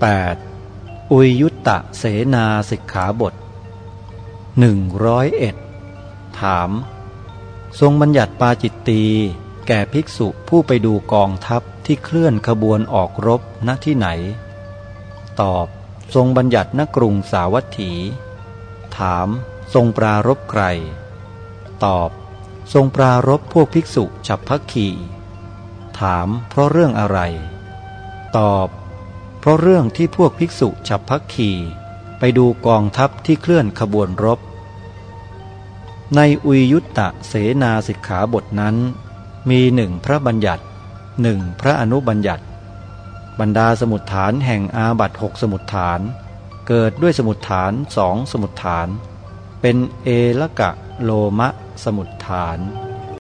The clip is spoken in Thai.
8. อุยยุตตะเสนาสิกขาบท 101 ถาม ทรงบัญญัติปาจิตตีแก่ภิกษุผู้ไปดูกองทัพที่เคลื่อนขบวนออกรบณที่ไหน ตอบ ทรงบัญญัติณกรุงสาวัตถี ถาม ทรงปรารบใคร ตอบ ทรงปรารบพวกภิกษุฉับพักขีถาม เพราะเรื่องอะไร ตอบ เพราะเรื่องที่พวกภิกษุฉับพักขีไปดูกองทัพที่เคลื่อนขบวนรบ ในอุยยุตตะเสนาสิกขาบทนั้น มีหนึ่งพระบัญญัติหนึ่งพระอนุบัญญัติ บรรดาสมุดฐานแห่งอาบัตหกสมุดฐาน เกิดด้วยสมุดฐานสองสมุดฐาน เป็นเอละกะโลมะสมุดฐาน